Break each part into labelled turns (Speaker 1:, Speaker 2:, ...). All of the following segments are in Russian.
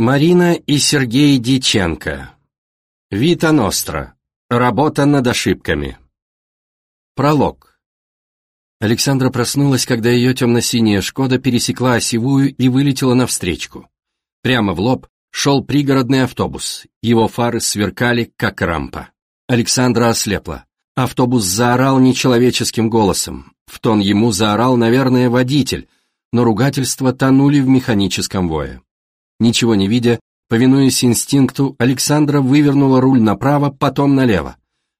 Speaker 1: Марина и Сергей Диченко. Вита Ностра. Работа над ошибками. Пролог. Александра проснулась, когда ее темно-синяя «Шкода» пересекла осевую и вылетела навстречку. Прямо в лоб шел пригородный автобус, его фары сверкали, как рампа. Александра ослепла. Автобус заорал нечеловеческим голосом. В тон ему заорал, наверное, водитель, но ругательства тонули в механическом вое. Ничего не видя, повинуясь инстинкту, Александра вывернула руль направо, потом налево.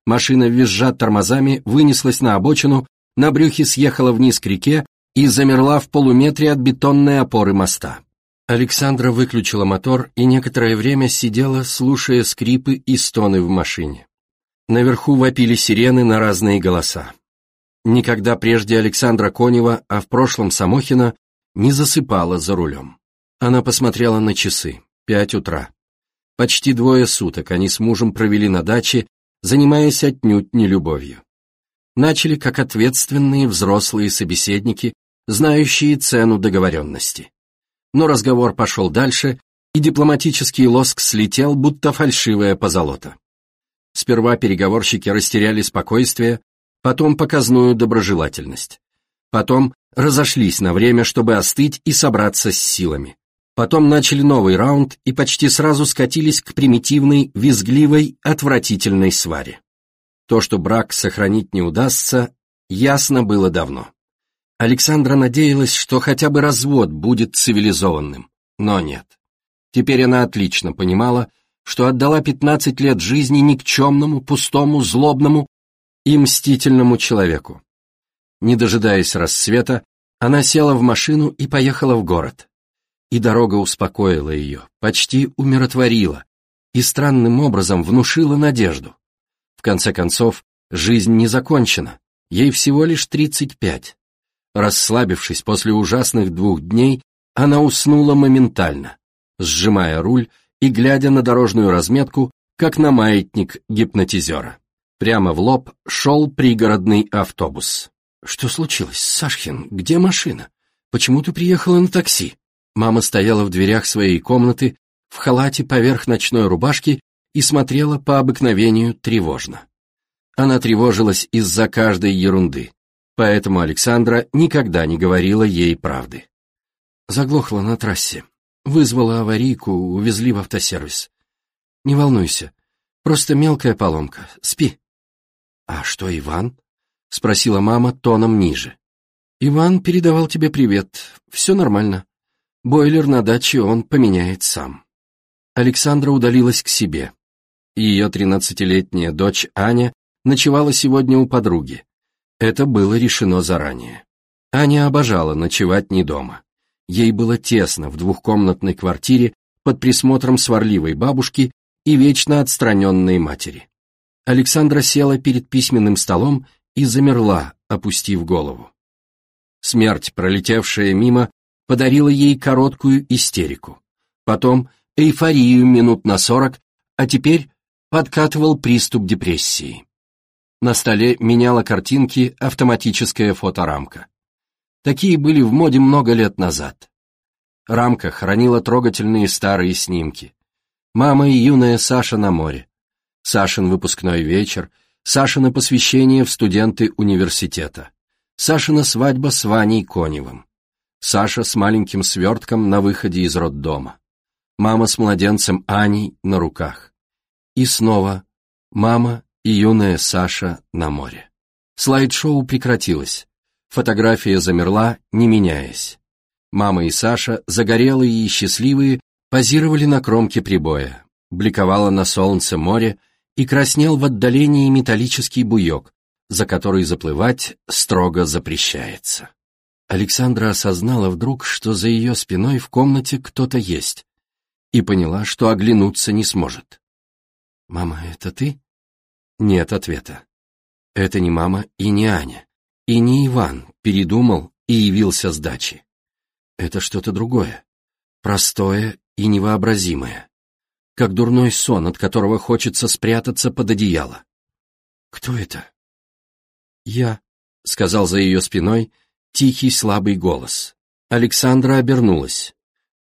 Speaker 1: Машина, визжа тормозами, вынеслась на обочину, на брюхе съехала вниз к реке и замерла в полуметре от бетонной опоры моста. Александра выключила мотор и некоторое время сидела, слушая скрипы и стоны в машине. Наверху вопили сирены на разные голоса. Никогда прежде Александра Конева, а в прошлом Самохина, не засыпала за рулем. Она посмотрела на часы. Пять утра. Почти двое суток они с мужем провели на даче, занимаясь отнюдь не любовью. Начали как ответственные взрослые собеседники, знающие цену договоренности. Но разговор пошел дальше, и дипломатический лоск слетел, будто фальшивая позолота. Сперва переговорщики растеряли спокойствие, потом показную доброжелательность. Потом разошлись на время, чтобы остыть и собраться с силами. Потом начали новый раунд и почти сразу скатились к примитивной, визгливой, отвратительной сваре. То, что брак сохранить не удастся, ясно было давно. Александра надеялась, что хотя бы развод будет цивилизованным, но нет. Теперь она отлично понимала, что отдала 15 лет жизни никчемному, пустому, злобному и мстительному человеку. Не дожидаясь рассвета, она села в машину и поехала в город и дорога успокоила ее, почти умиротворила и странным образом внушила надежду. В конце концов, жизнь не закончена, ей всего лишь 35. Расслабившись после ужасных двух дней, она уснула моментально, сжимая руль и глядя на дорожную разметку, как на маятник гипнотизера. Прямо в лоб шел пригородный автобус. «Что случилось, Сашхин? Где машина? Почему ты приехала на такси?» Мама стояла в дверях своей комнаты в халате поверх ночной рубашки и смотрела по обыкновению тревожно. Она тревожилась из-за каждой ерунды, поэтому Александра никогда не говорила ей правды. Заглохла на трассе. Вызвала аварийку, увезли в автосервис. Не волнуйся, просто мелкая поломка, спи. А что, Иван? Спросила мама тоном ниже. Иван передавал тебе привет, все нормально. Бойлер на даче он поменяет сам. Александра удалилась к себе. Ее тринадцатилетняя дочь Аня ночевала сегодня у подруги. Это было решено заранее. Аня обожала ночевать не дома. Ей было тесно в двухкомнатной квартире под присмотром сварливой бабушки и вечно отстраненной матери. Александра села перед письменным столом и замерла, опустив голову. Смерть, пролетевшая мимо, подарила ей короткую истерику. Потом эйфорию минут на сорок, а теперь подкатывал приступ депрессии. На столе меняла картинки автоматическая фоторамка. Такие были в моде много лет назад. Рамка хранила трогательные старые снимки. Мама и юная Саша на море. Сашин выпускной вечер, Сашина посвящение в студенты университета. Сашина свадьба с Ваней Коневым. Саша с маленьким свертком на выходе из роддома. Мама с младенцем Аней на руках. И снова мама и юная Саша на море. Слайд-шоу прекратилось. Фотография замерла, не меняясь. Мама и Саша, загорелые и счастливые, позировали на кромке прибоя. Бликовало на солнце море и краснел в отдалении металлический буек, за который заплывать строго запрещается. Александра осознала вдруг, что за ее спиной в комнате кто-то есть, и поняла, что оглянуться не сможет. «Мама, это ты?» Нет ответа. Это не мама и не Аня, и не Иван передумал и явился с дачи. Это что-то другое, простое и невообразимое, как дурной сон, от которого хочется спрятаться под одеяло. «Кто это?» «Я», — сказал за ее спиной, Тихий слабый голос. Александра обернулась.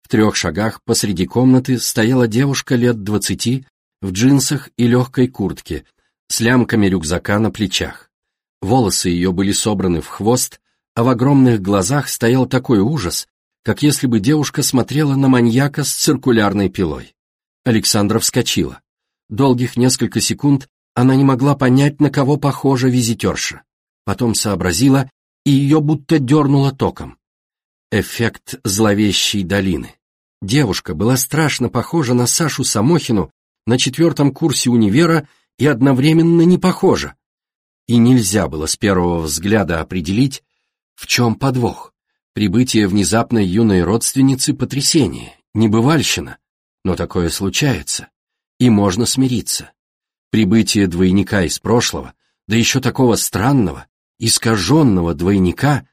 Speaker 1: В трех шагах посреди комнаты стояла девушка лет двадцати в джинсах и легкой куртке, с лямками рюкзака на плечах. Волосы ее были собраны в хвост, а в огромных глазах стоял такой ужас, как если бы девушка смотрела на маньяка с циркулярной пилой. Александра вскочила. Долгих несколько секунд она не могла понять, на кого похожа визитерша. Потом сообразила, и ее будто дернуло током. Эффект зловещей долины. Девушка была страшно похожа на Сашу Самохину на четвертом курсе универа и одновременно не похожа. И нельзя было с первого взгляда определить, в чем подвох. Прибытие внезапной юной родственницы — потрясение, небывальщина, но такое случается, и можно смириться. Прибытие двойника из прошлого, да еще такого странного, искаженного двойника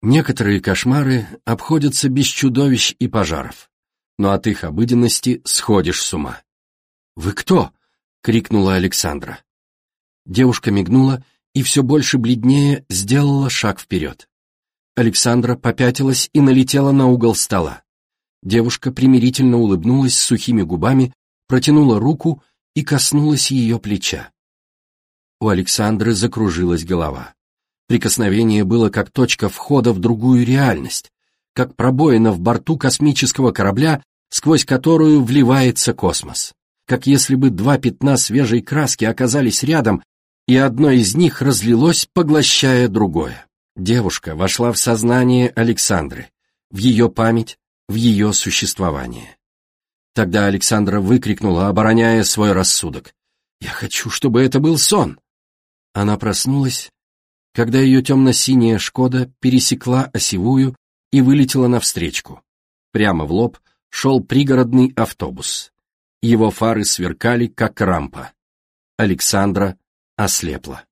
Speaker 1: Некоторые кошмары обходятся без чудовищ и пожаров, но от их обыденности сходишь с ума. «Вы кто?» — крикнула Александра. Девушка мигнула и все больше бледнее сделала шаг вперед. Александра попятилась и налетела на угол стола. Девушка примирительно улыбнулась сухими губами, протянула руку и коснулась ее плеча. У Александры закружилась голова. Прикосновение было как точка входа в другую реальность, как пробоина в борту космического корабля, сквозь которую вливается космос. Как если бы два пятна свежей краски оказались рядом, и одно из них разлилось, поглощая другое. Девушка вошла в сознание Александры, в ее память, в ее существование. Тогда Александра выкрикнула, обороняя свой рассудок. «Я хочу, чтобы это был сон!» Она проснулась когда ее темно-синяя «Шкода» пересекла осевую и вылетела навстречку. Прямо в лоб шел пригородный автобус. Его фары сверкали, как рампа. Александра ослепла.